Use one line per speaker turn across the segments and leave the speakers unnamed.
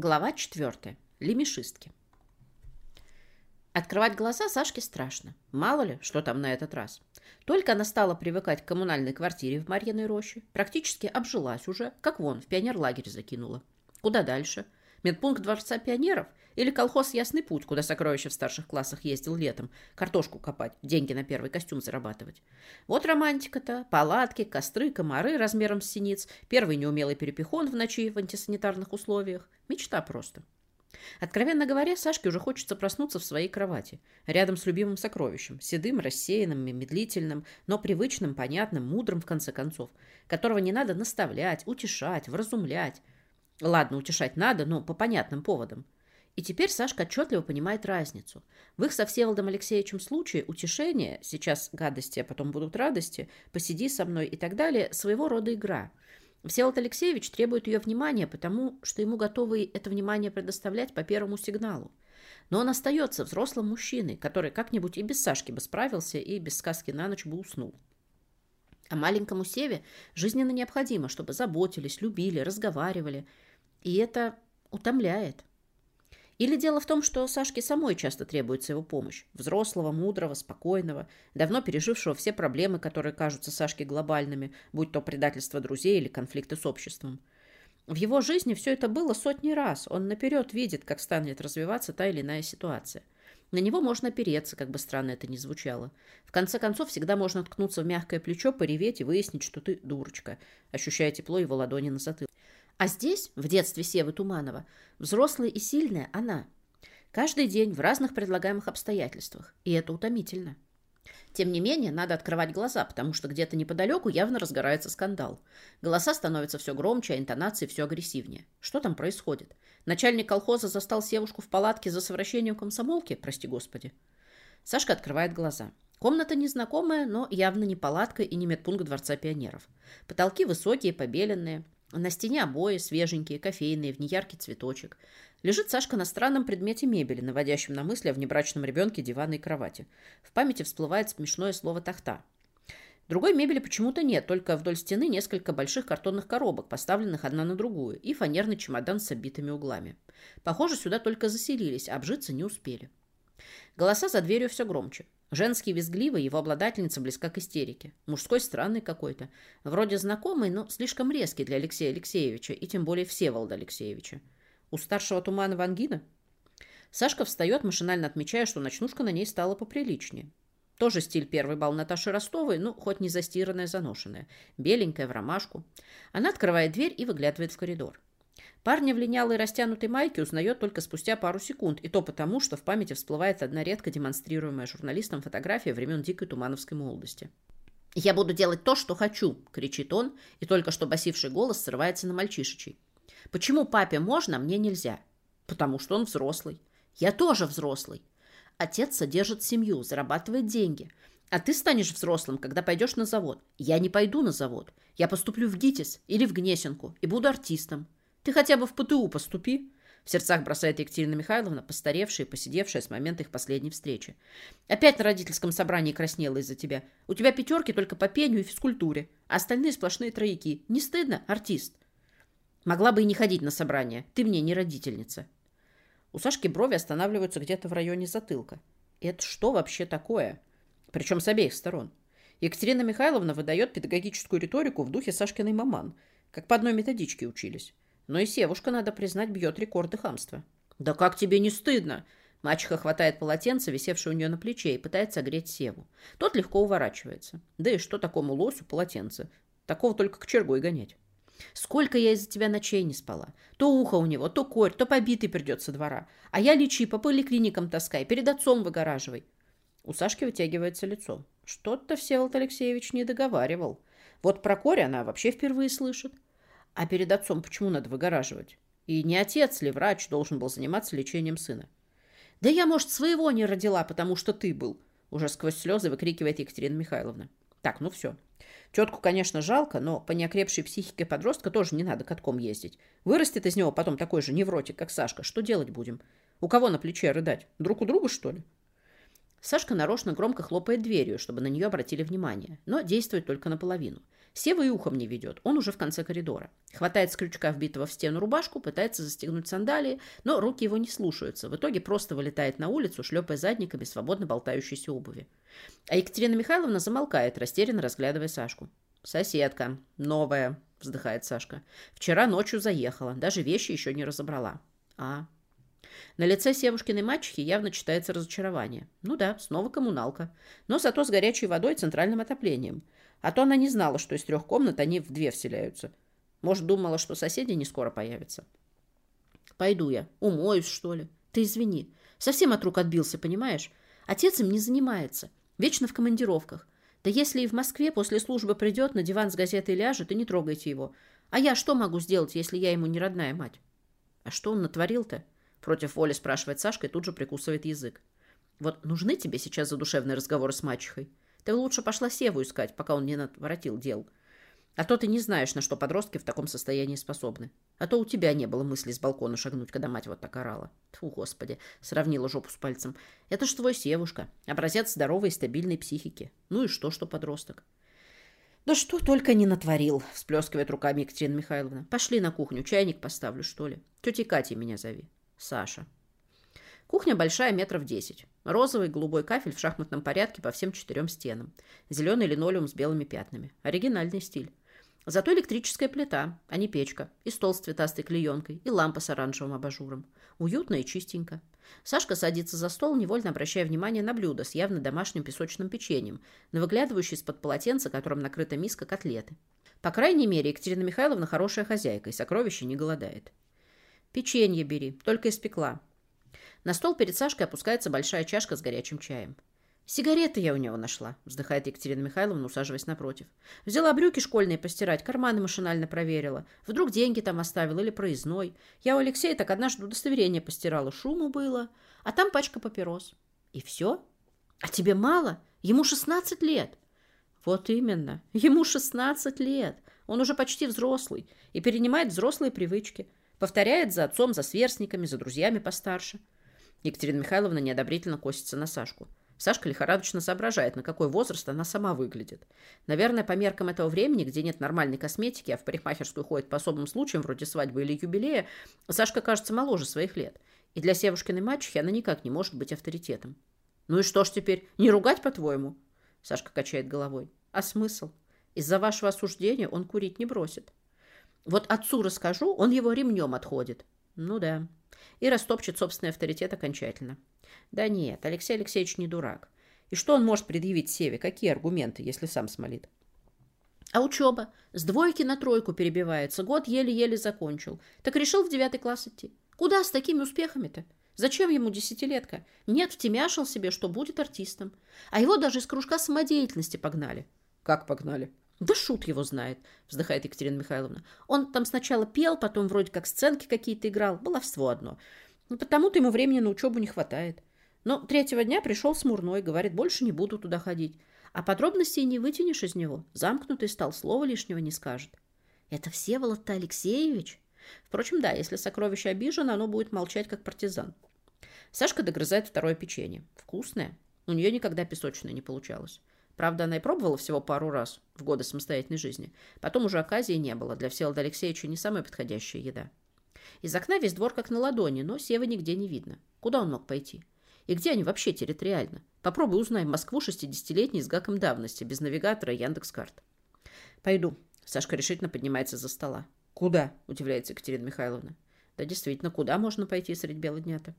Глава 4. Лемешистки. Открывать глаза Сашке страшно. Мало ли, что там на этот раз. Только она стала привыкать к коммунальной квартире в Марьиной роще, практически обжилась уже, как вон, в пионерлагерь закинула. Куда дальше? Медпункт Дворца пионеров? Или колхоз «Ясный путь», куда сокровища в старших классах ездил летом, картошку копать, деньги на первый костюм зарабатывать. Вот романтика-то, палатки, костры, комары размером с синиц, первый неумелый перепихон в ночи в антисанитарных условиях. Мечта просто. Откровенно говоря, Сашке уже хочется проснуться в своей кровати, рядом с любимым сокровищем, седым, рассеянным, медлительным, но привычным, понятным, мудрым, в конце концов, которого не надо наставлять, утешать, вразумлять. Ладно, утешать надо, но по понятным поводам. И теперь Сашка отчетливо понимает разницу. В их со Всеволодом Алексеевичем случае утешение, сейчас гадости, а потом будут радости, посиди со мной и так далее, своего рода игра – Всеволод Алексеевич требует ее внимания, потому что ему готовы это внимание предоставлять по первому сигналу. Но он остается взрослым мужчиной, который как-нибудь и без Сашки бы справился, и без сказки на ночь бы уснул. А маленькому Севе жизненно необходимо, чтобы заботились, любили, разговаривали. И это утомляет. Или дело в том, что Сашке самой часто требуется его помощь. Взрослого, мудрого, спокойного, давно пережившего все проблемы, которые кажутся Сашке глобальными, будь то предательство друзей или конфликты с обществом. В его жизни все это было сотни раз. Он наперед видит, как станет развиваться та или иная ситуация. На него можно опереться, как бы странно это ни звучало. В конце концов, всегда можно ткнуться в мягкое плечо, пореветь и выяснить, что ты дурочка, ощущая тепло его ладони на затылке. А здесь, в детстве Севы Туманова, взрослая и сильная она. Каждый день в разных предлагаемых обстоятельствах. И это утомительно. Тем не менее, надо открывать глаза, потому что где-то неподалеку явно разгорается скандал. Голоса становятся все громче, а интонации все агрессивнее. Что там происходит? Начальник колхоза застал Севушку в палатке за совращением комсомолки? Прости господи. Сашка открывает глаза. Комната незнакомая, но явно не палатка и не медпункт Дворца пионеров. Потолки высокие, побеленные. На стене обои свеженькие, кофейные, в неяркий цветочек. Лежит Сашка на странном предмете мебели, наводящем на мысли о внебрачном ребенке дивана и кровати. В памяти всплывает смешное слово «тахта». Другой мебели почему-то нет, только вдоль стены несколько больших картонных коробок, поставленных одна на другую, и фанерный чемодан с обитыми углами. Похоже, сюда только заселились, а обжиться не успели. Голоса за дверью все громче. Женский визгливый, его обладательница близка к истерике. Мужской странный какой-то. Вроде знакомый, но слишком резкий для Алексея Алексеевича, и тем более Всеволода Алексеевича. У старшего Туманова ангина? Сашка встает, машинально отмечая, что ночнушка на ней стала поприличнее. Тоже стиль первый бал Наташи Ростовой, ну, хоть не застиранная, заношенная. Беленькая, в ромашку. Она открывает дверь и выглядывает в коридор. Парня в линялой растянутой майке узнает только спустя пару секунд, и то потому, что в памяти всплывает одна редко демонстрируемая журналистам фотография времен дикой тумановской молодости. «Я буду делать то, что хочу!» – кричит он, и только что басивший голос срывается на мальчишечий. «Почему папе можно, а мне нельзя?» «Потому что он взрослый. Я тоже взрослый. Отец содержит семью, зарабатывает деньги. А ты станешь взрослым, когда пойдешь на завод. Я не пойду на завод. Я поступлю в ГИТИС или в Гнесинку и буду артистом. Ты хотя бы в ПТУ поступи. В сердцах бросает Екатерина Михайловна, постаревшая и посидевшая с момента их последней встречи. Опять на родительском собрании краснела из-за тебя. У тебя пятерки только по пению и физкультуре, а остальные сплошные трояки. Не стыдно, артист? Могла бы и не ходить на собрание. Ты мне не родительница. У Сашки брови останавливаются где-то в районе затылка. Это что вообще такое? Причем с обеих сторон. Екатерина Михайловна выдает педагогическую риторику в духе Сашкиной маман, как по одной методичке учились. Но и Севушка, надо признать, бьет рекорды хамства. «Да как тебе не стыдно?» Мачеха хватает полотенце, висевшее у нее на плече, и пытается огреть Севу. Тот легко уворачивается. Да и что такому лосю полотенце? Такого только к чергой гонять. Сколько я из-за тебя ночей не спала. То ухо у него, то корь, то побитый придет со двора. А я лечи, по поликлиникам таскай, перед отцом выгораживай. У Сашки вытягивается лицо. Что-то Всеволод Алексеевич не договаривал. Вот про корь она вообще впервые слышит. А перед отцом почему надо выгораживать? И не отец ли, врач, должен был заниматься лечением сына? Да я, может, своего не родила, потому что ты был. Уже сквозь слезы выкрикивает Екатерина Михайловна. Так, ну все. Тетку, конечно, жалко, но по неокрепшей психике подростка тоже не надо катком ездить. Вырастет из него потом такой же невротик, как Сашка. Что делать будем? У кого на плече рыдать? Друг у друга, что ли? Сашка нарочно громко хлопает дверью, чтобы на нее обратили внимание, но действует только наполовину. Сева и ухом не ведет, он уже в конце коридора. Хватает с крючка вбитого в стену рубашку, пытается застегнуть сандалии, но руки его не слушаются. В итоге просто вылетает на улицу, шлепая задниками свободно болтающейся обуви. А Екатерина Михайловна замолкает, растерянно разглядывая Сашку. «Соседка. Новая», — вздыхает Сашка. «Вчера ночью заехала, даже вещи еще не разобрала». «А, на лице Севушкиной мачехи явно читается разочарование. Ну да, снова коммуналка. Но зато с горячей водой и центральным отоплением. А то она не знала, что из трех комнат они в две вселяются. Может, думала, что соседи не скоро появятся. Пойду я. Умоюсь, что ли. Ты извини. Совсем от рук отбился, понимаешь? Отец им не занимается. Вечно в командировках. Да если и в Москве после службы придет, на диван с газетой ляжет, и не трогайте его. А я что могу сделать, если я ему не родная мать? А что он натворил-то? Против воли спрашивает Сашка и тут же прикусывает язык. Вот нужны тебе сейчас задушевные разговоры с мачехой? Ты лучше пошла Севу искать, пока он не наворотил дел. А то ты не знаешь, на что подростки в таком состоянии способны. А то у тебя не было мысли с балкона шагнуть, когда мать вот так орала. Тьфу, господи, сравнила жопу с пальцем. Это ж твой Севушка, образец здоровой и стабильной психики. Ну и что, что подросток? Да что только не натворил, всплескивает руками Екатерина Михайловна. Пошли на кухню, чайник поставлю, что ли. Тетей Катей меня зови. Саша. Кухня большая, метров десять. Розовый голубой кафель в шахматном порядке по всем четырем стенам. Зеленый линолеум с белыми пятнами. Оригинальный стиль. Зато электрическая плита, а не печка. И стол с цветастой клеенкой, и лампа с оранжевым абажуром. Уютно и чистенько. Сашка садится за стол, невольно обращая внимание на блюдо с явно домашним песочным печеньем, на выглядывающий из-под полотенца, которым накрыта миска котлеты. По крайней мере, Екатерина Михайловна хорошая хозяйка и сокровище не голодает. «Печенье бери, только испекла». На стол перед Сашкой опускается большая чашка с горячим чаем. «Сигареты я у него нашла», — вздыхает Екатерина Михайловна, усаживаясь напротив. «Взяла брюки школьные постирать, карманы машинально проверила. Вдруг деньги там оставил или проездной. Я у Алексея так однажды удостоверение постирала, шуму было. А там пачка папирос. И все? А тебе мало? Ему 16 лет». «Вот именно. Ему 16 лет. Он уже почти взрослый и перенимает взрослые привычки. Повторяет за отцом, за сверстниками, за друзьями постарше. Екатерина Михайловна неодобрительно косится на Сашку. Сашка лихорадочно соображает, на какой возраст она сама выглядит. Наверное, по меркам этого времени, где нет нормальной косметики, а в парикмахерскую ходит по особым случаям, вроде свадьбы или юбилея, Сашка кажется моложе своих лет. И для Севушкиной мачехи она никак не может быть авторитетом. «Ну и что ж теперь, не ругать, по-твоему?» Сашка качает головой. «А смысл? Из-за вашего осуждения он курить не бросит. Вот отцу расскажу, он его ремнем отходит. Ну да. И растопчет собственный авторитет окончательно. Да нет, Алексей Алексеевич не дурак. И что он может предъявить Севе? Какие аргументы, если сам смолит? А учеба? С двойки на тройку перебивается. Год еле-еле закончил. Так решил в девятый класс идти. Куда с такими успехами-то? Зачем ему десятилетка? Нет, втемяшил себе, что будет артистом. А его даже из кружка самодеятельности погнали. Как погнали? Да шут его знает, вздыхает Екатерина Михайловна. Он там сначала пел, потом вроде как сценки какие-то играл. Баловство одно. Ну, потому-то ему времени на учебу не хватает. Но третьего дня пришел смурной, говорит, больше не буду туда ходить. А подробностей не вытянешь из него. Замкнутый стал, слова лишнего не скажет. Это Всеволод-то Алексеевич? Впрочем, да, если сокровище обижено, оно будет молчать, как партизан. Сашка догрызает второе печенье. Вкусное. У нее никогда песочное не получалось. Правда, она и пробовала всего пару раз в годы самостоятельной жизни. Потом уже оказии не было. Для Всеволода Алексеевича не самая подходящая еда. Из окна весь двор как на ладони, но Сева нигде не видно. Куда он мог пойти? И где они вообще территориально? Попробуй узнай Москву 60-летней с гаком давности, без навигатора и Яндекс.Карт. Пойду. Сашка решительно поднимается за стола. Куда? Удивляется Екатерина Михайловна. Да действительно, куда можно пойти средь бела дня-то?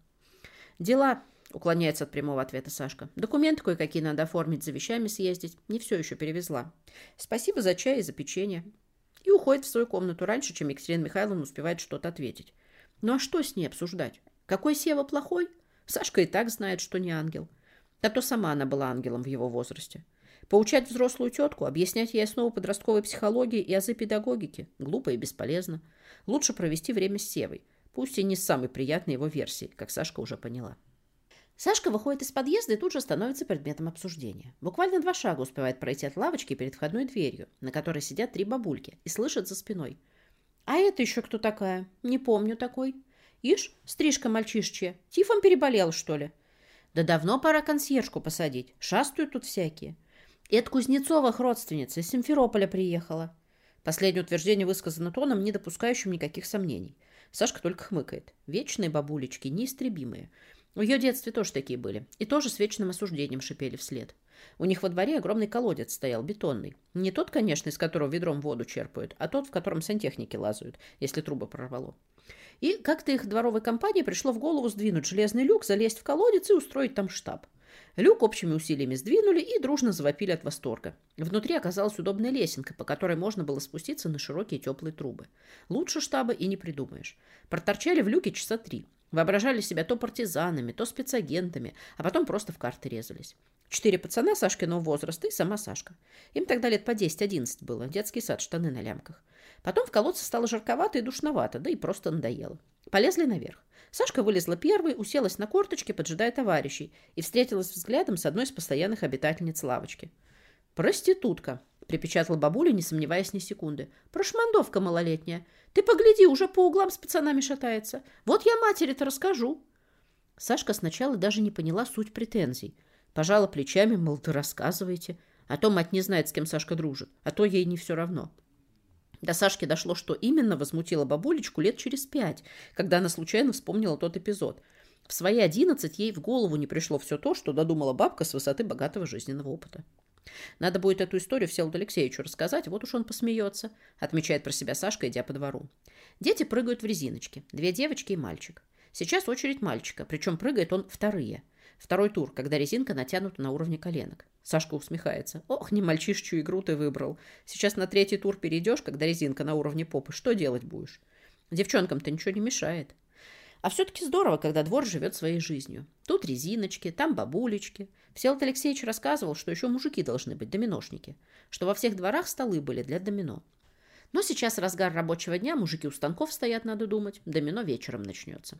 Дела, Уклоняется от прямого ответа Сашка. Документы кое-какие надо оформить, за вещами съездить. Не все еще перевезла. Спасибо за чай и за печенье. И уходит в свою комнату раньше, чем Екатерина Михайловна успевает что-то ответить. Ну а что с ней обсуждать? Какой Сева плохой? Сашка и так знает, что не ангел. А то сама она была ангелом в его возрасте. Поучать взрослую тетку, объяснять ей основу подростковой психологии и азы педагогики – глупо и бесполезно. Лучше провести время с Севой, пусть и не с самой приятной его версией, как Сашка уже поняла. Сашка выходит из подъезда и тут же становится предметом обсуждения. Буквально два шага успевает пройти от лавочки перед входной дверью, на которой сидят три бабульки, и слышит за спиной. «А это еще кто такая? Не помню такой. Ишь, стрижка мальчишчья. Тифом переболел, что ли?» «Да давно пора консьержку посадить. Шастают тут всякие». Это Кузнецовых родственница из Симферополя приехала. Последнее утверждение высказано тоном, не допускающим никаких сомнений. Сашка только хмыкает. Вечные бабулечки, неистребимые. В ее детстве тоже такие были. И тоже с вечным осуждением шипели вслед. У них во дворе огромный колодец стоял, бетонный. Не тот, конечно, из которого ведром воду черпают, а тот, в котором сантехники лазают, если трубы прорвало. И как-то их дворовой компании пришло в голову сдвинуть железный люк, залезть в колодец и устроить там штаб. Люк общими усилиями сдвинули и дружно завопили от восторга. Внутри оказалась удобная лесенка, по которой можно было спуститься на широкие теплые трубы. Лучше штаба и не придумаешь. Проторчали в люке часа три. Воображали себя то партизанами, то спецагентами, а потом просто в карты резались. Четыре пацана Сашкиного возраста и сама Сашка. Им тогда лет по 10-11 было, детский сад, штаны на лямках. Потом в колодце стало жарковато и душновато, да и просто надоело. Полезли наверх. Сашка вылезла первой, уселась на корточки, поджидая товарищей, и встретилась взглядом с одной из постоянных обитательниц лавочки. «Проститутка», — припечатала бабуля, не сомневаясь ни секунды. «Прошмандовка малолетняя. Ты погляди, уже по углам с пацанами шатается. Вот я матери-то расскажу». Сашка сначала даже не поняла суть претензий. Пожала плечами, мол, ты рассказываете. А то мать не знает, с кем Сашка дружит, а то ей не все равно. До Сашки дошло, что именно возмутило бабулечку лет через пять, когда она случайно вспомнила тот эпизод. В свои одиннадцать ей в голову не пришло все то, что додумала бабка с высоты богатого жизненного опыта. Надо будет эту историю Всеволоду Алексеевичу рассказать, вот уж он посмеется, отмечает про себя Сашка, идя по двору. Дети прыгают в резиночки, две девочки и мальчик. Сейчас очередь мальчика, причем прыгает он вторые. Второй тур, когда резинка натянута на уровне коленок. Сашка усмехается. Ох, не мальчишечью игру ты выбрал. Сейчас на третий тур перейдешь, когда резинка на уровне попы. Что делать будешь? Девчонкам-то ничего не мешает. А все-таки здорово, когда двор живет своей жизнью. Тут резиночки, там бабулечки. Всеволод Алексеевич рассказывал, что еще мужики должны быть, доминошники. Что во всех дворах столы были для домино. Но сейчас разгар рабочего дня, мужики у станков стоят, надо думать. Домино вечером начнется.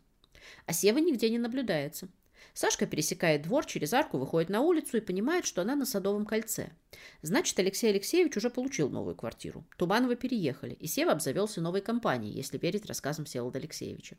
А Сева нигде не наблюдается. Сашка пересекает двор, через арку выходит на улицу и понимает, что она на Садовом кольце. Значит, Алексей Алексеевич уже получил новую квартиру. Тумановы переехали, и Сева обзавелся новой компанией, если верить рассказам Всеволода Алексеевича.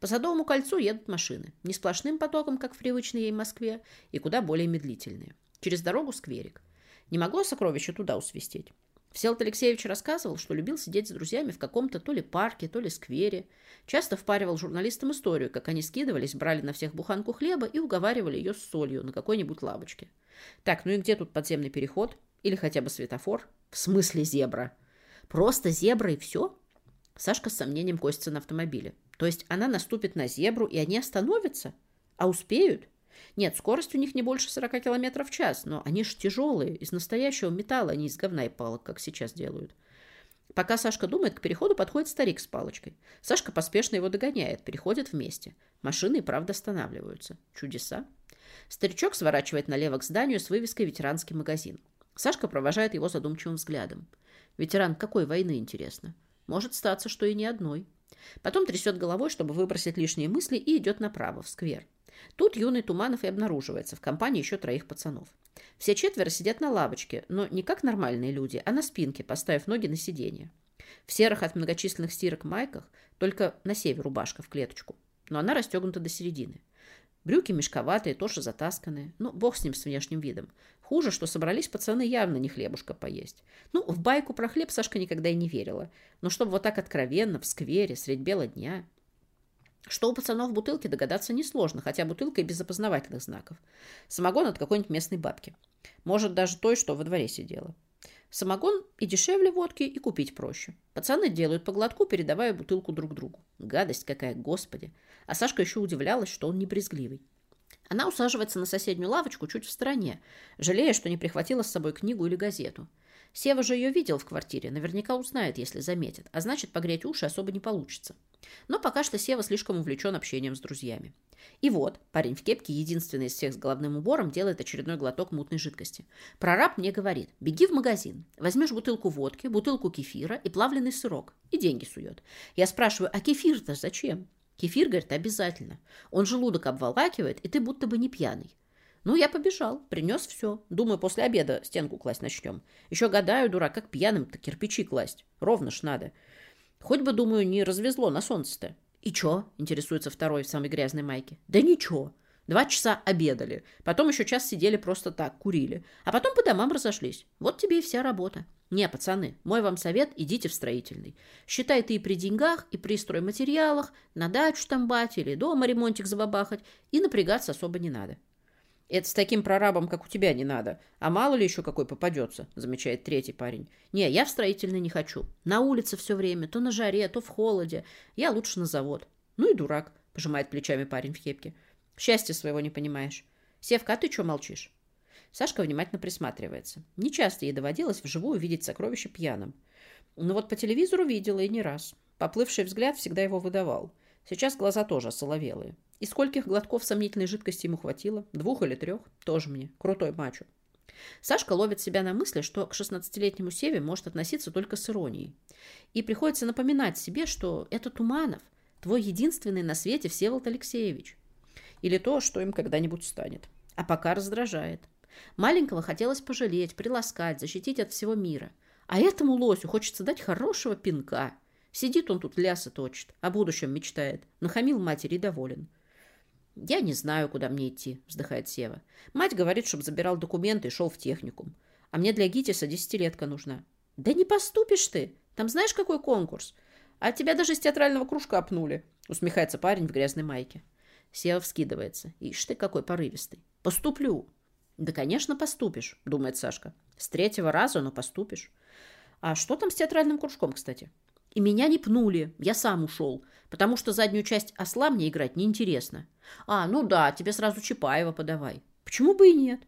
По Садовому кольцу едут машины. Не сплошным потоком, как в привычной ей Москве, и куда более медлительные. Через дорогу скверик. Не могло сокровище туда усвистеть. Всеволод Алексеевич рассказывал, что любил сидеть с друзьями в каком-то то ли парке, то ли сквере. Часто впаривал журналистам историю, как они скидывались, брали на всех буханку хлеба и уговаривали ее с солью на какой-нибудь лавочке. Так, ну и где тут подземный переход? Или хотя бы светофор? В смысле зебра? Просто зебра и все? Сашка с сомнением косится на автомобиле. То есть она наступит на зебру, и они остановятся? А успеют? Нет, скорость у них не больше 40 км в час, но они же тяжелые, из настоящего металла, а не из говна и палок, как сейчас делают. Пока Сашка думает, к переходу подходит старик с палочкой. Сашка поспешно его догоняет, переходят вместе. Машины и правда останавливаются. Чудеса. Старичок сворачивает налево к зданию с вывеской «Ветеранский магазин». Сашка провожает его задумчивым взглядом. Ветеран какой войны, интересно? Может статься, что и не одной. Потом трясет головой, чтобы выбросить лишние мысли, и идет направо, в сквер. Тут юный Туманов и обнаруживается в компании еще троих пацанов. Все четверо сидят на лавочке, но не как нормальные люди, а на спинке, поставив ноги на сиденье. В серых от многочисленных стирок майках, только на север рубашка в клеточку, но она расстегнута до середины. Брюки мешковатые, тоже затасканные. Ну, бог с ним, с внешним видом. Хуже, что собрались пацаны явно не хлебушка поесть. Ну, в байку про хлеб Сашка никогда и не верила. Но чтобы вот так откровенно, в сквере, средь бела дня... Что у пацанов в бутылке догадаться несложно, хотя бутылка и без опознавательных знаков. Самогон от какой-нибудь местной бабки. Может, даже той, что во дворе сидела. Самогон и дешевле водки, и купить проще. Пацаны делают по глотку, передавая бутылку друг другу. Гадость какая, господи. А Сашка еще удивлялась, что он не брезгливый. Она усаживается на соседнюю лавочку чуть в стороне, жалея, что не прихватила с собой книгу или газету. Сева же ее видел в квартире, наверняка узнает, если заметит, а значит, погреть уши особо не получится. Но пока что Сева слишком увлечен общением с друзьями. И вот, парень в кепке, единственный из всех с головным убором, делает очередной глоток мутной жидкости. Прораб мне говорит, беги в магазин, возьмешь бутылку водки, бутылку кефира и плавленый сырок, и деньги сует. Я спрашиваю, а кефир-то зачем? Кефир, говорит, обязательно. Он желудок обволакивает, и ты будто бы не пьяный. Ну, я побежал, принес все. Думаю, после обеда стенку класть начнем. Еще гадаю, дурак, как пьяным-то кирпичи класть. Ровно ж надо. Хоть бы, думаю, не развезло на солнце-то. И чё? Интересуется второй в самой грязной майке. Да ничего. Два часа обедали, потом еще час сидели просто так, курили, а потом по домам разошлись. Вот тебе и вся работа. Не, пацаны, мой вам совет, идите в строительный. Считай ты и при деньгах, и при стройматериалах, на дачу штамбать или дома ремонтик забабахать, и напрягаться особо не надо. Это с таким прорабом, как у тебя, не надо. А мало ли еще какой попадется, замечает третий парень. Не, я в строительный не хочу. На улице все время, то на жаре, то в холоде. Я лучше на завод. Ну и дурак, пожимает плечами парень в кепке. Счастья своего не понимаешь. Севка, а ты что молчишь? Сашка внимательно присматривается. Нечасто ей доводилось вживую видеть сокровище пьяным. Но вот по телевизору видела и не раз. Поплывший взгляд всегда его выдавал. Сейчас глаза тоже соловелые. И скольких глотков сомнительной жидкости ему хватило? Двух или трех? Тоже мне. Крутой мачо. Сашка ловит себя на мысли, что к 16-летнему Севе может относиться только с иронией. И приходится напоминать себе, что это Туманов, твой единственный на свете Всеволод Алексеевич. Или то, что им когда-нибудь станет. А пока раздражает. Маленького хотелось пожалеть, приласкать, защитить от всего мира. А этому лосю хочется дать хорошего пинка. Сидит он тут лясы точит, о будущем мечтает. Нахамил матери доволен. «Я не знаю, куда мне идти», — вздыхает Сева. «Мать говорит, чтобы забирал документы и шел в техникум. А мне для ГИТИСа десятилетка нужна». «Да не поступишь ты! Там знаешь, какой конкурс? А тебя даже из театрального кружка пнули», — усмехается парень в грязной майке. Сева вскидывается. Ишь ты, какой порывистый. Поступлю. Да, конечно, поступишь, думает Сашка. С третьего раза, но поступишь. А что там с театральным кружком, кстати? И меня не пнули, я сам ушел, потому что заднюю часть осла мне играть неинтересно. А, ну да, тебе сразу Чапаева подавай. Почему бы и нет?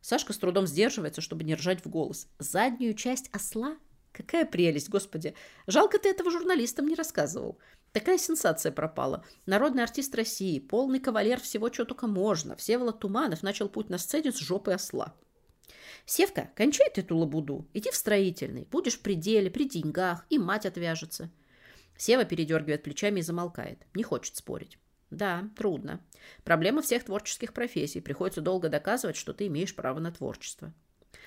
Сашка с трудом сдерживается, чтобы не ржать в голос. Заднюю часть осла? Какая прелесть, господи. Жалко, ты этого журналистам не рассказывал. Такая сенсация пропала. Народный артист России, полный кавалер всего, чего только можно. Всеволод Туманов начал путь на сцене с жопы осла. Севка, кончай ты эту лабуду. Иди в строительный. Будешь в пределе, при деньгах, и мать отвяжется. Сева передергивает плечами и замолкает. Не хочет спорить. Да, трудно. Проблема всех творческих профессий. Приходится долго доказывать, что ты имеешь право на творчество.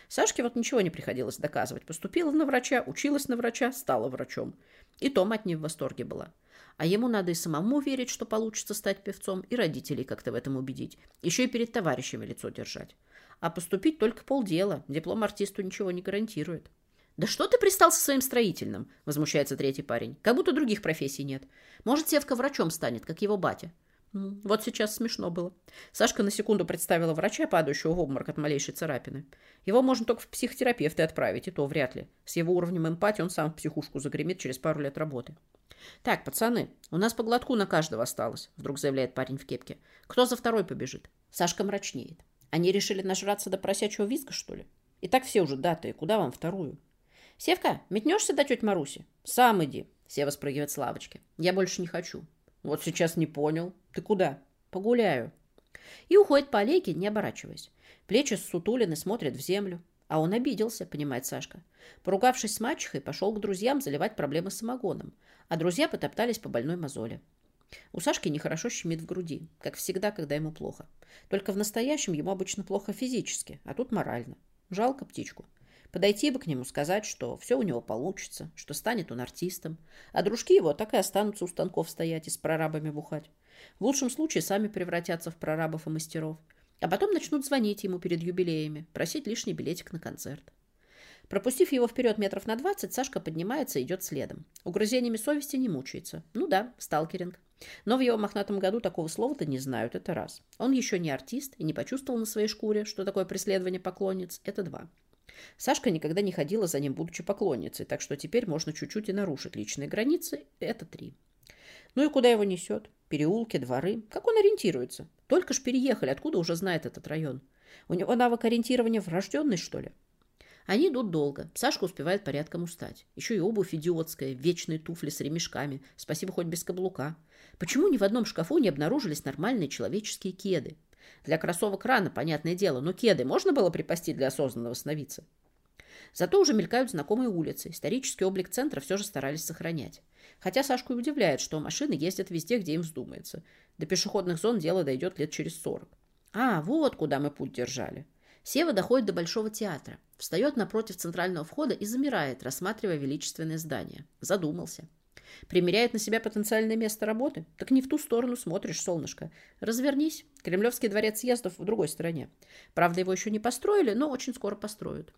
Сашке вот ничего не приходилось доказывать. Поступила на врача, училась на врача, стала врачом. И то мать не в восторге была. А ему надо и самому верить, что получится стать певцом, и родителей как-то в этом убедить. Еще и перед товарищами лицо держать. А поступить только полдела. Диплом артисту ничего не гарантирует. «Да что ты пристал со своим строительным?» – возмущается третий парень. «Как будто других профессий нет. Может, Севка врачом станет, как его батя». Вот сейчас смешно было. Сашка на секунду представила врача, падающего в обморок от малейшей царапины. Его можно только в психотерапевты отправить, и то вряд ли. С его уровнем эмпатии он сам в психушку загремит через пару лет работы. «Так, пацаны, у нас по глотку на каждого осталось», — вдруг заявляет парень в кепке. «Кто за второй побежит?» Сашка мрачнеет. «Они решили нажраться до просячего визга, что ли? И так все уже даты. Куда вам вторую?» «Севка, метнешься до тети Маруси?» «Сам иди», — Сева спрыгивает с лавочки. «Я больше не хочу». «Вот сейчас не понял. Ты куда?» «Погуляю». И уходит по аллейке, не оборачиваясь. Плечи ссутулины смотрят в землю. А он обиделся, понимает Сашка. Поругавшись с мачехой, пошел к друзьям заливать проблемы самогоном а друзья потоптались по больной мозоли. У Сашки нехорошо щемит в груди, как всегда, когда ему плохо. Только в настоящем ему обычно плохо физически, а тут морально. Жалко птичку. Подойти бы к нему, сказать, что все у него получится, что станет он артистом, а дружки его так и останутся у станков стоять и с прорабами бухать. В лучшем случае сами превратятся в прорабов и мастеров, а потом начнут звонить ему перед юбилеями, просить лишний билетик на концерт. Пропустив его вперед метров на двадцать, Сашка поднимается и идет следом. Угрызениями совести не мучается. Ну да, сталкеринг. Но в его мохнатом году такого слова-то не знают, это раз. Он еще не артист и не почувствовал на своей шкуре, что такое преследование поклонниц, это два. Сашка никогда не ходила за ним, будучи поклонницей, так что теперь можно чуть-чуть и нарушить личные границы, это три. Ну и куда его несет? Переулки, дворы. Как он ориентируется? Только ж переехали, откуда уже знает этот район? У него навык ориентирования врожденный, что ли? Они идут долго. Сашка успевает порядком устать. Еще и обувь идиотская, вечные туфли с ремешками. Спасибо хоть без каблука. Почему ни в одном шкафу не обнаружились нормальные человеческие кеды? Для кроссовок рано, понятное дело, но кеды можно было припасти для осознанного сновидца? Зато уже мелькают знакомые улицы. Исторический облик центра все же старались сохранять. Хотя Сашку и удивляет, что машины ездят везде, где им вздумается. До пешеходных зон дело дойдет лет через сорок. А, вот куда мы путь держали. Сева доходит до Большого театра, встает напротив центрального входа и замирает, рассматривая величественное здание. Задумался. Примеряет на себя потенциальное место работы? Так не в ту сторону смотришь, солнышко. Развернись. Кремлевский дворец съездов в другой стороне. Правда, его еще не построили, но очень скоро построят.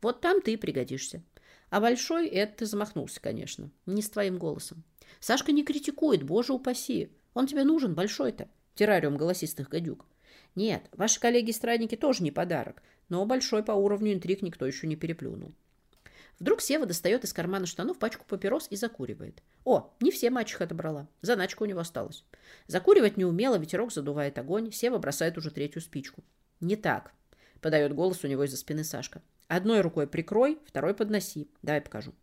Вот там ты и пригодишься. А большой, это ты замахнулся, конечно. Не с твоим голосом. Сашка не критикует, боже упаси. Он тебе нужен, большой-то. Террариум голосистых гадюк. Нет, ваши коллеги-страдники тоже не подарок, но большой по уровню интриг никто еще не переплюнул. Вдруг Сева достает из кармана штанов пачку папирос и закуривает. О, не все мачеха отобрала. Заначка у него осталась. Закуривать не умело, ветерок задувает огонь. Сева бросает уже третью спичку. Не так, подает голос у него из-за спины Сашка. Одной рукой прикрой, второй подноси. Давай покажу.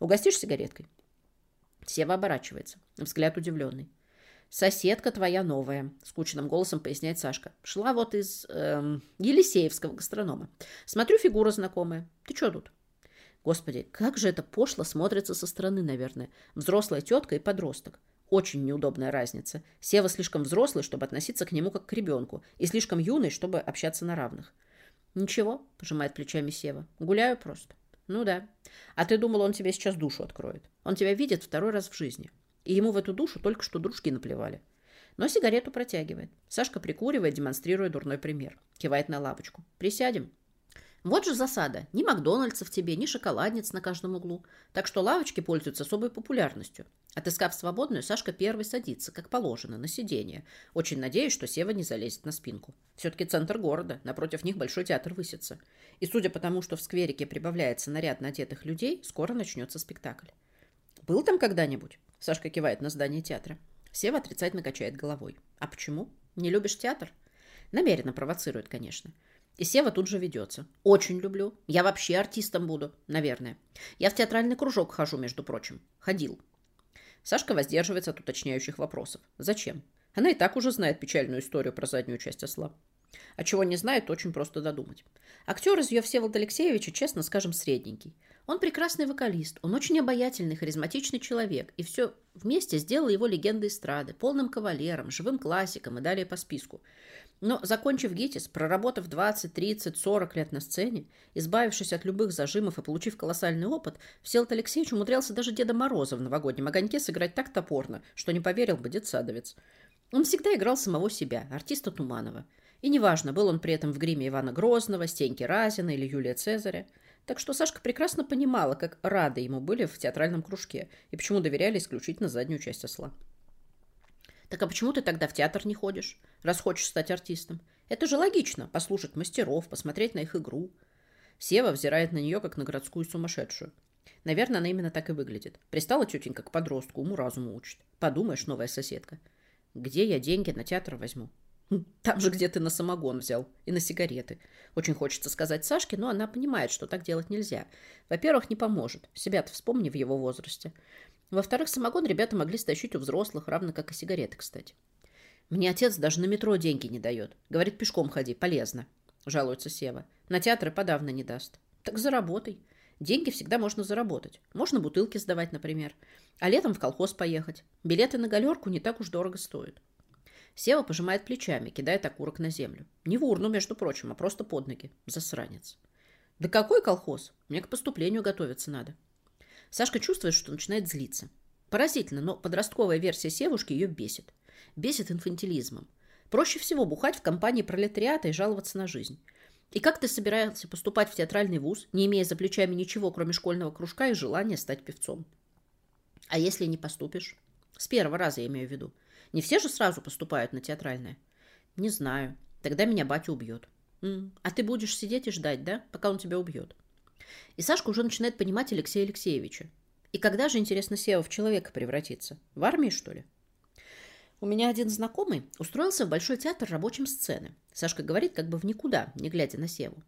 Угостишь сигареткой? Сева оборачивается. Взгляд удивленный. «Соседка твоя новая», — скучным голосом поясняет Сашка. «Шла вот из эм, Елисеевского гастронома. Смотрю, фигура знакомая. Ты что тут?» Господи, как же это пошло смотрится со стороны, наверное. Взрослая тетка и подросток. Очень неудобная разница. Сева слишком взрослый, чтобы относиться к нему как к ребенку, и слишком юный, чтобы общаться на равных. «Ничего», — пожимает плечами Сева. «Гуляю просто». «Ну да. А ты думал, он тебе сейчас душу откроет? Он тебя видит второй раз в жизни и ему в эту душу только что дружки наплевали. Но сигарету протягивает. Сашка прикуривает, демонстрируя дурной пример. Кивает на лавочку. «Присядем». Вот же засада. Ни Макдональдсов тебе, ни шоколадниц на каждом углу. Так что лавочки пользуются особой популярностью. Отыскав свободную, Сашка первый садится, как положено, на сиденье. Очень надеюсь, что Сева не залезет на спинку. Все-таки центр города, напротив них большой театр высится. И судя по тому, что в скверике прибавляется наряд надетых людей, скоро начнется спектакль. Был там когда-нибудь? Сашка кивает на здание театра. Сева отрицательно качает головой. А почему? Не любишь театр? Намеренно провоцирует, конечно. И Сева тут же ведется. Очень люблю. Я вообще артистом буду, наверное. Я в театральный кружок хожу, между прочим. Ходил. Сашка воздерживается от уточняющих вопросов. Зачем? Она и так уже знает печальную историю про заднюю часть осла. А чего не знает, очень просто додумать. Актер из ее Всеволода Алексеевича, честно скажем, средненький. Он прекрасный вокалист, он очень обаятельный, харизматичный человек, и все вместе сделало его легендой эстрады, полным кавалером, живым классиком и далее по списку. Но, закончив ГИТИС, проработав 20, 30, 40 лет на сцене, избавившись от любых зажимов и получив колоссальный опыт, Всеволод Алексеевич умудрялся даже Деда Мороза в новогоднем огоньке сыграть так топорно, что не поверил бы детсадовец. Он всегда играл самого себя, артиста Туманова. И неважно, был он при этом в гриме Ивана Грозного, Стеньки Разина или Юлия Цезаря. Так что Сашка прекрасно понимала, как рады ему были в театральном кружке и почему доверяли исключительно заднюю часть осла. Так а почему ты тогда в театр не ходишь, раз хочешь стать артистом? Это же логично, послушать мастеров, посмотреть на их игру. Сева взирает на нее, как на городскую сумасшедшую. Наверное, она именно так и выглядит. Пристала тетенька к подростку, уму-разуму учит. Подумаешь, новая соседка. Где я деньги на театр возьму? Хм, там же, где ты на самогон взял. И на сигареты. Очень хочется сказать Сашке, но она понимает, что так делать нельзя. Во-первых, не поможет. Себя-то вспомни в его возрасте. Во-вторых, самогон ребята могли стащить у взрослых, равно как и сигареты, кстати. Мне отец даже на метро деньги не дает. Говорит, пешком ходи, полезно. Жалуется Сева. На театры подавно не даст. Так заработай. Деньги всегда можно заработать. Можно бутылки сдавать, например. А летом в колхоз поехать. Билеты на галерку не так уж дорого стоят. Сева пожимает плечами, кидает окурок на землю. Не в урну, между прочим, а просто под ноги. Засранец. Да какой колхоз? Мне к поступлению готовиться надо. Сашка чувствует, что начинает злиться. Поразительно, но подростковая версия Севушки ее бесит. Бесит инфантилизмом. Проще всего бухать в компании пролетариата и жаловаться на жизнь. И как ты собираешься поступать в театральный вуз, не имея за плечами ничего, кроме школьного кружка и желания стать певцом? А если не поступишь? С первого раза я имею в виду. Не все же сразу поступают на театральное? Не знаю. Тогда меня батя убьет. М а ты будешь сидеть и ждать, да, пока он тебя убьет? И Сашка уже начинает понимать Алексея Алексеевича. И когда же, интересно, Сева в человека превратится? В армии, что ли? У меня один знакомый устроился в Большой театр рабочим сцены. Сашка говорит, как бы в никуда, не глядя на Севу.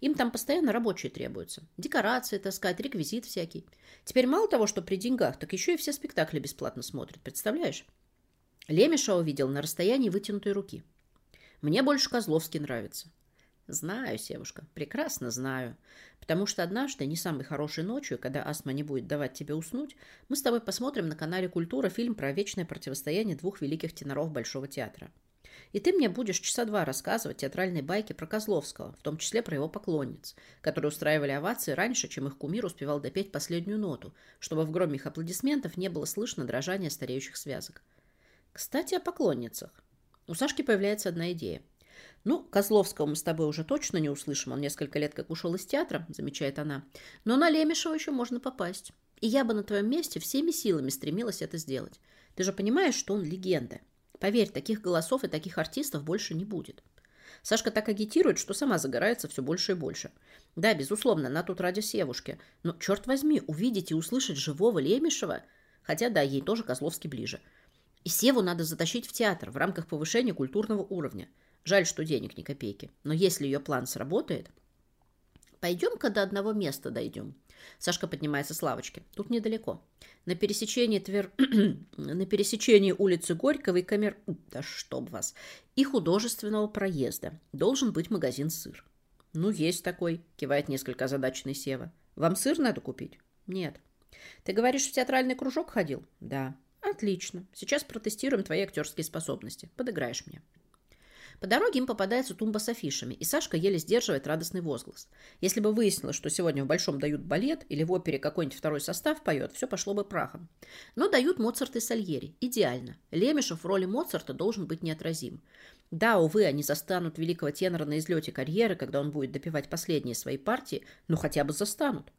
Им там постоянно рабочие требуются. Декорации таскать, реквизит всякий. Теперь мало того, что при деньгах, так еще и все спектакли бесплатно смотрят. Представляешь? Лемеша увидел на расстоянии вытянутой руки. Мне больше Козловский нравится. Знаю, Севушка, прекрасно знаю. Потому что однажды, не самой хорошей ночью, когда астма не будет давать тебе уснуть, мы с тобой посмотрим на канале «Культура» фильм про вечное противостояние двух великих теноров Большого театра. И ты мне будешь часа два рассказывать театральные байки про Козловского, в том числе про его поклонниц, которые устраивали овации раньше, чем их кумир успевал допеть последнюю ноту, чтобы в громе их аплодисментов не было слышно дрожания стареющих связок. Кстати, о поклонницах. У Сашки появляется одна идея. «Ну, Козловского мы с тобой уже точно не услышим, он несколько лет как ушел из театра», замечает она. «Но на Лемешева еще можно попасть. И я бы на твоем месте всеми силами стремилась это сделать. Ты же понимаешь, что он легенда. Поверь, таких голосов и таких артистов больше не будет. Сашка так агитирует, что сама загорается все больше и больше. Да, безусловно, она тут ради севушки. Но, черт возьми, увидеть и услышать живого Лемешева... Хотя, да, ей тоже Козловский ближе. И Севу надо затащить в театр в рамках повышения культурного уровня. Жаль, что денег ни копейки. Но если ее план сработает... Пойдем-ка до одного места дойдем. Сашка поднимается с лавочки. Тут недалеко. На пересечении, твер... на пересечении улицы Горького и Камер... Да чтоб вас. И художественного проезда. Должен быть магазин сыр. Ну, есть такой, кивает несколько озадаченный Сева. Вам сыр надо купить? Нет. Ты говоришь, в театральный кружок ходил? Да. Отлично. Сейчас протестируем твои актерские способности. Подыграешь мне. По дороге им попадается тумба с афишами, и Сашка еле сдерживает радостный возглас. Если бы выяснилось, что сегодня в Большом дают балет или в опере какой-нибудь второй состав поет, все пошло бы прахом. Но дают Моцарт и Сальери. Идеально. Лемешев в роли Моцарта должен быть неотразим. Да, увы, они застанут великого тенора на излете карьеры, когда он будет допивать последние свои партии, но хотя бы застанут.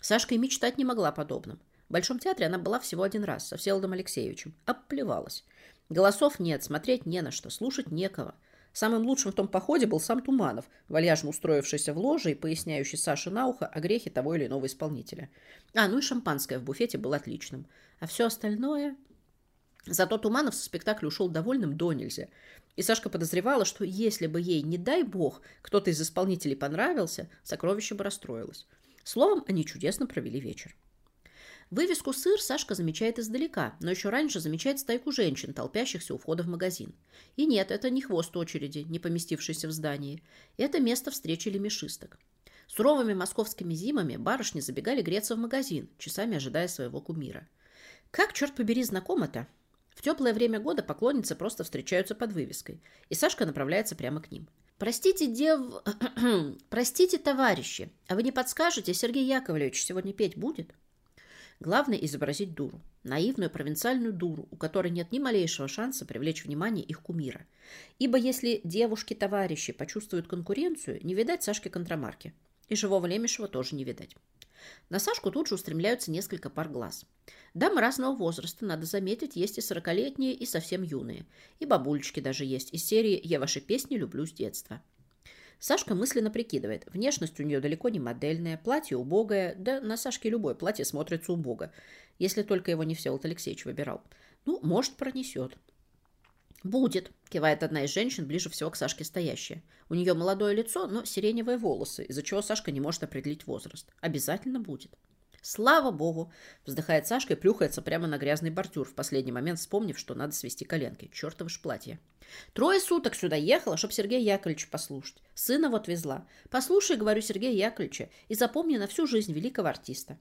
Сашка и мечтать не могла о подобном. В Большом театре она была всего один раз, со Всеволодом Алексеевичем. Обплевалась. Голосов нет, смотреть не на что, слушать некого. Самым лучшим в том походе был сам Туманов, вальяжно устроившийся в ложе и поясняющий Саше на ухо о грехе того или иного исполнителя. А, ну и шампанское в буфете было отличным. А все остальное... Зато Туманов со спектакля ушел довольным до нельзя. И Сашка подозревала, что если бы ей, не дай бог, кто-то из исполнителей понравился, сокровище бы расстроилось. Словом, они чудесно провели вечер. Вывеску «Сыр» Сашка замечает издалека, но еще раньше замечает стайку женщин, толпящихся у входа в магазин. И нет, это не хвост очереди, не поместившийся в здании. Это место встречи лемешисток. Суровыми московскими зимами барышни забегали греться в магазин, часами ожидая своего кумира. Как, черт побери, знакомо-то? В теплое время года поклонницы просто встречаются под вывеской, и Сашка направляется прямо к ним. «Простите, дев... Простите, товарищи, а вы не подскажете, Сергей Яковлевич сегодня петь будет?» Главное изобразить дуру. Наивную провинциальную дуру, у которой нет ни малейшего шанса привлечь внимание их кумира. Ибо если девушки-товарищи почувствуют конкуренцию, не видать Сашки контрамарки. И живого Лемешева тоже не видать. На Сашку тут же устремляются несколько пар глаз. Дамы разного возраста, надо заметить, есть и сорокалетние, и совсем юные. И бабулечки даже есть из серии «Я ваши песни люблю с детства». Сашка мысленно прикидывает. Внешность у нее далеко не модельная, платье убогое, да на Сашке любое платье смотрится убого, если только его не Всеволод Алексеевич выбирал. Ну, может, пронесет. «Будет», – кивает одна из женщин, ближе всего к Сашке стоящая. У нее молодое лицо, но сиреневые волосы, из-за чего Сашка не может определить возраст. Обязательно будет. «Слава богу!» – вздыхает Сашка и плюхается прямо на грязный бордюр, в последний момент вспомнив, что надо свести коленки. Чертово ж платье. Трое суток сюда ехала, чтоб Сергея Яковлевича послушать. Сына вот везла. Послушай, говорю, Сергея Яковлевича, и запомни на всю жизнь великого артиста.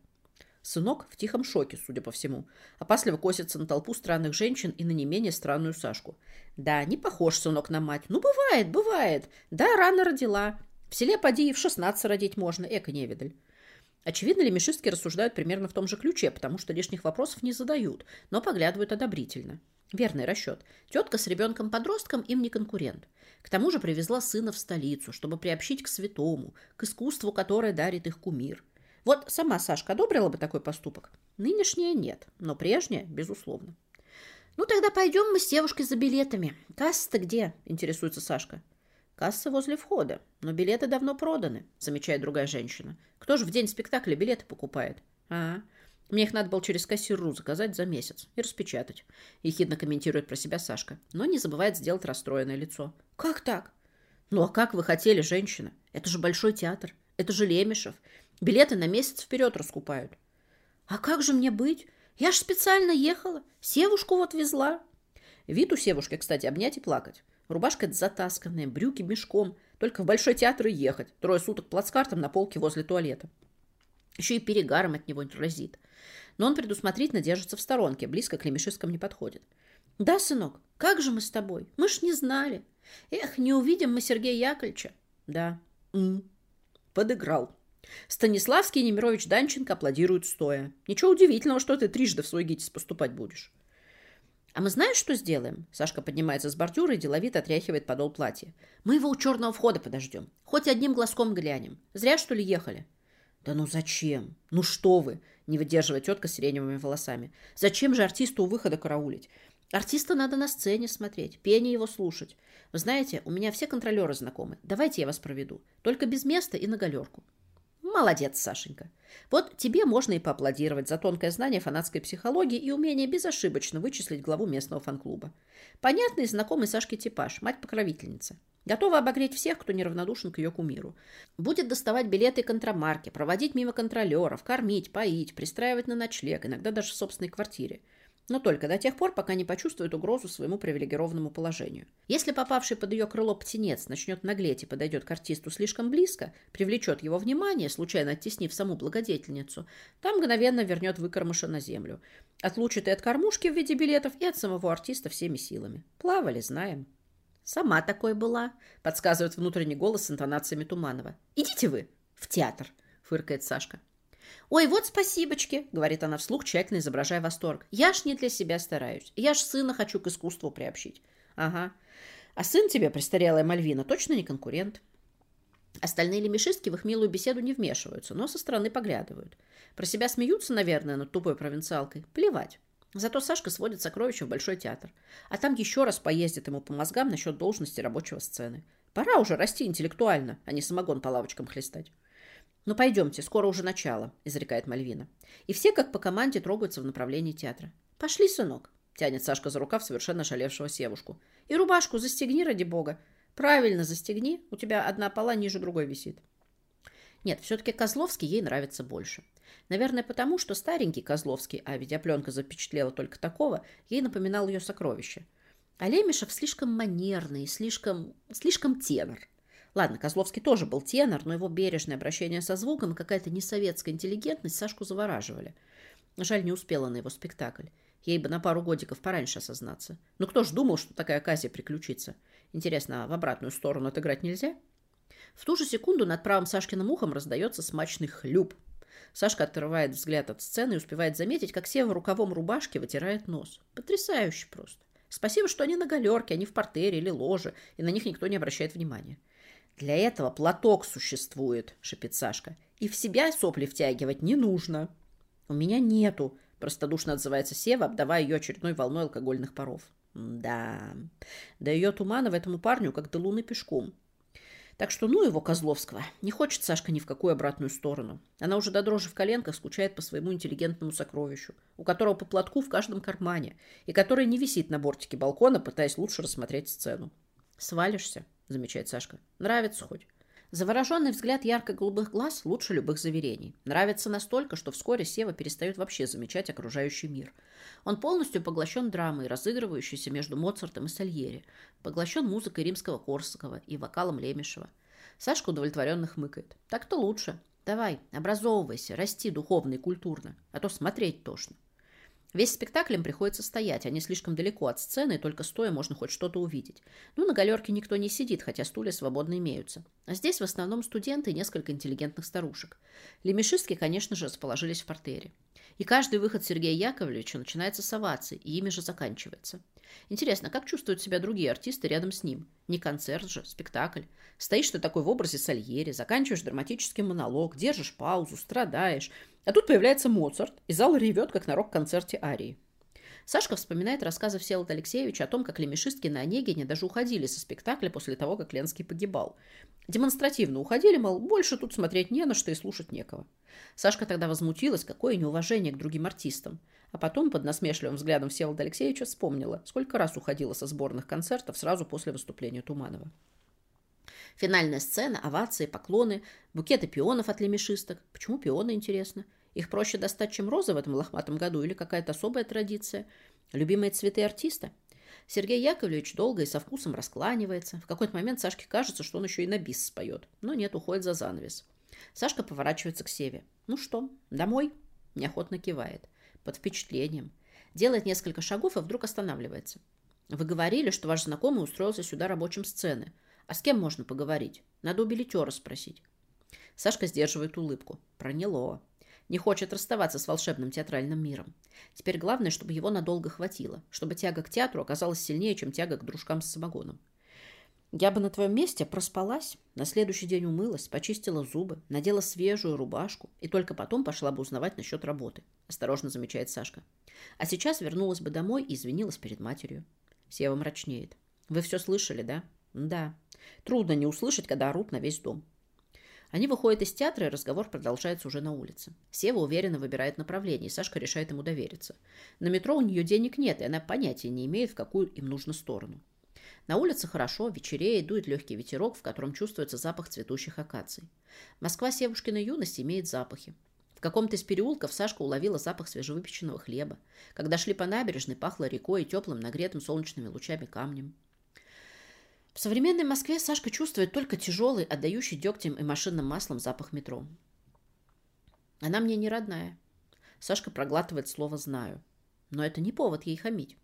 Сынок в тихом шоке, судя по всему. Опасливо косится на толпу странных женщин и на не менее странную Сашку. Да, не похож сынок на мать. Ну, бывает, бывает. Да, рано родила. В селе поди и в шестнадцать родить можно. Эко невидаль. Очевидно, лемешистки рассуждают примерно в том же ключе, потому что лишних вопросов не задают, но поглядывают одобрительно. Верный расчет. Тетка с ребенком-подростком им не конкурент. К тому же привезла сына в столицу, чтобы приобщить к святому, к искусству, которое дарит их кумир. Вот сама Сашка одобрила бы такой поступок? Нынешняя нет, но прежняя, безусловно. «Ну, тогда пойдем мы с девушкой за билетами. Касса-то где?» – интересуется Сашка. Касса возле входа, но билеты давно проданы, замечает другая женщина. Кто же в день спектакля билеты покупает? А, мне их надо было через кассиру заказать за месяц и распечатать. Ехидно комментирует про себя Сашка, но не забывает сделать расстроенное лицо. Как так? Ну а как вы хотели, женщина? Это же большой театр. Это же Лемешев. Билеты на месяц вперед раскупают. А как же мне быть? Я ж специально ехала. Севушку вот везла. Вид у Севушки, кстати, обнять и плакать. Рубашка затасканная, брюки мешком. Только в Большой театр и ехать. Трое суток плацкартом на полке возле туалета. Еще и перегаром от него разит. Но он предусмотрительно держится в сторонке, близко к лемешискам не подходит. Да, сынок, как же мы с тобой? Мы ж не знали. Эх, не увидим мы Сергея Яковлевича. Да. М. Подыграл. Станиславский и Немирович Данченко аплодируют стоя. Ничего удивительного, что ты трижды в свой ГИТИС поступать будешь. А мы знаешь, что сделаем? Сашка поднимается с бордюра и деловито отряхивает подол платья. Мы его у черного входа подождем. Хоть одним глазком глянем. Зря, что ли, ехали? Да ну зачем? Ну что вы? Не выдерживает тетка с сиреневыми волосами. Зачем же артисту у выхода караулить? Артиста надо на сцене смотреть, пение его слушать. Вы знаете, у меня все контролеры знакомы. Давайте я вас проведу. Только без места и на галерку. Молодец, Сашенька. Вот тебе можно и поаплодировать за тонкое знание фанатской психологии и умение безошибочно вычислить главу местного фан-клуба. Понятный и знакомый Сашке типаж, мать-покровительница. Готова обогреть всех, кто неравнодушен к ее кумиру. Будет доставать билеты и контрамарки, проводить мимо контролеров, кормить, поить, пристраивать на ночлег, иногда даже в собственной квартире но только до тех пор, пока не почувствует угрозу своему привилегированному положению. Если попавший под ее крыло птенец начнет наглеть и подойдет к артисту слишком близко, привлечет его внимание, случайно оттеснив саму благодетельницу, там мгновенно вернет выкормыша на землю. Отлучит и от кормушки в виде билетов, и от самого артиста всеми силами. Плавали, знаем. «Сама такой была», — подсказывает внутренний голос с интонациями Туманова. «Идите вы в театр», — фыркает Сашка. «Ой, вот спасибочки», — говорит она вслух, тщательно изображая восторг. «Я ж не для себя стараюсь. Я ж сына хочу к искусству приобщить». «Ага. А сын тебе, престарелая Мальвина, точно не конкурент». Остальные лемешистки в их милую беседу не вмешиваются, но со стороны поглядывают. Про себя смеются, наверное, над тупой провинциалкой. Плевать. Зато Сашка сводит сокровища в Большой театр. А там еще раз поездит ему по мозгам насчет должности рабочего сцены. Пора уже расти интеллектуально, а не самогон по лавочкам хлестать. «Ну, пойдемте, скоро уже начало», — изрекает Мальвина. И все, как по команде, трогаются в направлении театра. «Пошли, сынок», — тянет Сашка за рукав совершенно шалевшего севушку. «И рубашку застегни, ради бога. Правильно застегни, у тебя одна пола ниже другой висит». Нет, все-таки Козловский ей нравится больше. Наверное, потому, что старенький Козловский, а видеопленка запечатлела только такого, ей напоминал ее сокровище. А Лемешев слишком манерный, слишком, слишком тенор. Ладно, Козловский тоже был тенор, но его бережное обращение со звуком и какая-то несоветская интеллигентность Сашку завораживали. Жаль, не успела на его спектакль. Ей бы на пару годиков пораньше осознаться. Ну кто ж думал, что такая оказия приключится? Интересно, а в обратную сторону отыграть нельзя? В ту же секунду над правым Сашкиным ухом раздается смачный хлюп. Сашка отрывает взгляд от сцены и успевает заметить, как Сева рукавом рубашки вытирает нос. Потрясающе просто. Спасибо, что они на галерке, а не в портере или ложе, и на них никто не обращает внимания. «Для этого платок существует», — шипит Сашка. «И в себя сопли втягивать не нужно». «У меня нету», — простодушно отзывается Сева, обдавая ее очередной волной алкогольных паров. «Да, да ее Туманова этому парню как до луны пешком». Так что ну его Козловского. Не хочет Сашка ни в какую обратную сторону. Она уже до дрожи в коленках скучает по своему интеллигентному сокровищу, у которого по платку в каждом кармане, и который не висит на бортике балкона, пытаясь лучше рассмотреть сцену. «Свалишься?» Замечает Сашка. Нравится хоть. Завороженный взгляд ярко-голубых глаз лучше любых заверений. Нравится настолько, что вскоре Сева перестает вообще замечать окружающий мир. Он полностью поглощен драмой, разыгрывающейся между Моцартом и Сальери, поглощен музыкой римского Корсакова и вокалом Лемешева. Сашка удовлетворенно хмыкает. Так-то лучше. Давай, образовывайся, расти духовно и культурно, а то смотреть тошно. Весь спектакль им приходится стоять, они слишком далеко от сцены, и только стоя можно хоть что-то увидеть. Ну, на галерке никто не сидит, хотя стулья свободно имеются. А здесь в основном студенты и несколько интеллигентных старушек. Лемешистки, конечно же, расположились в портере. И каждый выход Сергея Яковлевича начинается с оваций, и ими же заканчивается. Интересно, как чувствуют себя другие артисты рядом с ним? Не концерт же, спектакль. Стоишь ты такой в образе Сальери, заканчиваешь драматический монолог, держишь паузу, страдаешь – а тут появляется Моцарт, и зал ревет, как на рок-концерте арии. Сашка вспоминает рассказы Всеволода Алексеевича о том, как лемешистки на Онегине даже уходили со спектакля после того, как Ленский погибал. Демонстративно уходили, мол, больше тут смотреть не на что и слушать некого. Сашка тогда возмутилась, какое неуважение к другим артистам. А потом, под насмешливым взглядом Всеволода Алексеевича, вспомнила, сколько раз уходила со сборных концертов сразу после выступления Туманова. Финальная сцена, овации, поклоны, букеты пионов от лемешисток. Почему пионы, интересно? Их проще достать, чем розы в этом лохматом году или какая-то особая традиция? Любимые цветы артиста? Сергей Яковлевич долго и со вкусом раскланивается. В какой-то момент Сашке кажется, что он еще и на бис споет. Но нет, уходит за занавес. Сашка поворачивается к Севе. «Ну что, домой?» Неохотно кивает. Под впечатлением. Делает несколько шагов и вдруг останавливается. Вы говорили, что ваш знакомый устроился сюда рабочим сцены. А с кем можно поговорить? Надо у билетера спросить. Сашка сдерживает улыбку. Проняло. Не хочет расставаться с волшебным театральным миром. Теперь главное, чтобы его надолго хватило, чтобы тяга к театру оказалась сильнее, чем тяга к дружкам с самогоном. Я бы на твоем месте проспалась, на следующий день умылась, почистила зубы, надела свежую рубашку и только потом пошла бы узнавать насчет работы, осторожно замечает Сашка. А сейчас вернулась бы домой и извинилась перед матерью. Сева мрачнеет. Вы все слышали, да? Да. Трудно не услышать, когда орут на весь дом. Они выходят из театра, и разговор продолжается уже на улице. Сева уверенно выбирает направление, и Сашка решает ему довериться. На метро у нее денег нет, и она понятия не имеет, в какую им нужно сторону. На улице хорошо, вечереет, дует легкий ветерок, в котором чувствуется запах цветущих акаций. Москва Севушкиной юности имеет запахи. В каком-то из переулков Сашка уловила запах свежевыпеченного хлеба. Когда шли по набережной, пахло рекой и теплым, нагретым солнечными лучами камнем. В современной Москве Сашка чувствует только тяжелый, отдающий дегтем и машинным маслом запах метро. Она мне не родная. Сашка проглатывает слово «знаю». Но это не повод ей хамить.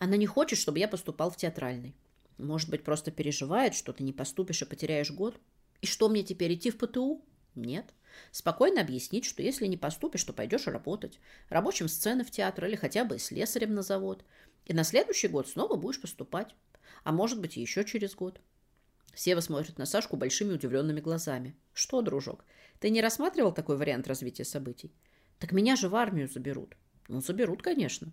Она не хочет, чтобы я поступал в театральный. Может быть, просто переживает, что ты не поступишь и потеряешь год? И что мне теперь, идти в ПТУ? Нет. Спокойно объяснить, что если не поступишь, то пойдешь работать. Рабочим сцены в театр или хотя бы слесарем на завод. И на следующий год снова будешь поступать а может быть, еще через год. Сева смотрит на Сашку большими удивленными глазами. «Что, дружок, ты не рассматривал такой вариант развития событий? Так меня же в армию заберут». «Ну, заберут, конечно».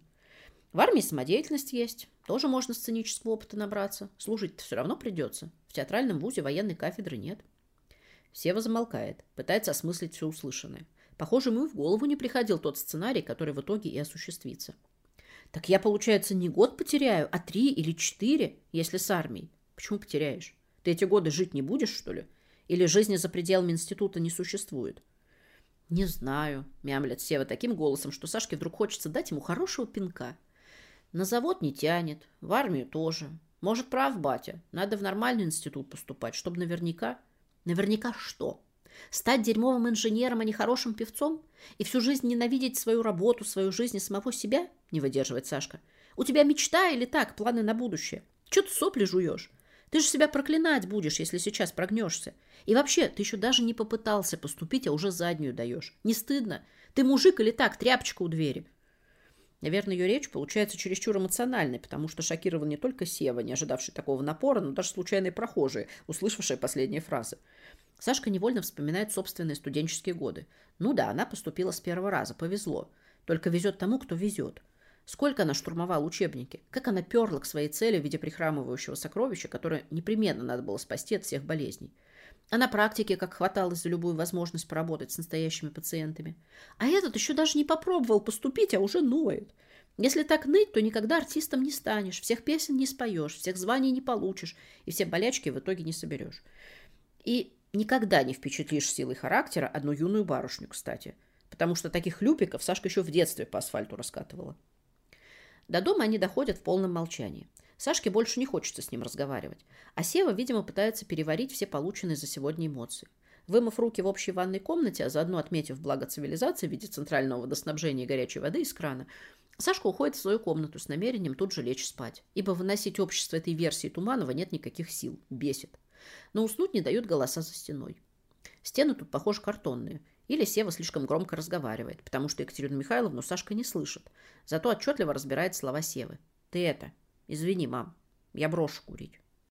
В армии самодеятельность есть. Тоже можно сценического опыта набраться. Служить-то все равно придется. В театральном вузе военной кафедры нет. Сева замолкает, пытается осмыслить все услышанное. Похоже, ему и в голову не приходил тот сценарий, который в итоге и осуществится. Так я, получается, не год потеряю, а три или четыре, если с армией. Почему потеряешь? Ты эти годы жить не будешь, что ли? Или жизни за пределами института не существует? Не знаю, мямлет Сева таким голосом, что Сашке вдруг хочется дать ему хорошего пинка. На завод не тянет, в армию тоже. Может, прав батя, надо в нормальный институт поступать, чтобы наверняка... Наверняка что? Стать дерьмовым инженером, а не хорошим певцом? И всю жизнь ненавидеть свою работу, свою жизнь и самого себя? Не выдерживает Сашка. У тебя мечта или так, планы на будущее? Че ты сопли жуешь? Ты же себя проклинать будешь, если сейчас прогнешься. И вообще, ты еще даже не попытался поступить, а уже заднюю даешь. Не стыдно? Ты мужик или так, тряпочка у двери? Наверное, ее речь получается чересчур эмоциональной, потому что шокировал не только Сева, не ожидавший такого напора, но даже случайные прохожие, услышавшие последние фразы. Сашка невольно вспоминает собственные студенческие годы. Ну да, она поступила с первого раза, повезло. Только везет тому, кто везет. Сколько она штурмовала учебники, как она перла к своей цели в виде прихрамывающего сокровища, которое непременно надо было спасти от всех болезней. А на практике как хваталось за любую возможность поработать с настоящими пациентами. А этот еще даже не попробовал поступить, а уже ноет. Если так ныть, то никогда артистом не станешь, всех песен не споешь, всех званий не получишь и все болячки в итоге не соберешь. И Никогда не впечатлишь силой характера одну юную барышню, кстати. Потому что таких люпиков Сашка еще в детстве по асфальту раскатывала. До дома они доходят в полном молчании. Сашке больше не хочется с ним разговаривать. А Сева, видимо, пытается переварить все полученные за сегодня эмоции. Вымыв руки в общей ванной комнате, а заодно отметив благо цивилизации в виде центрального водоснабжения и горячей воды из крана, Сашка уходит в свою комнату с намерением тут же лечь спать, ибо выносить общество этой версии Туманова нет никаких сил, бесит но уснуть не дают голоса за стеной. Стены тут, похоже, картонные. Или Сева слишком громко разговаривает, потому что Екатерину Михайловну Сашка не слышит. Зато отчетливо разбирает слова Севы. «Ты это, извини, мам, я брошу курить».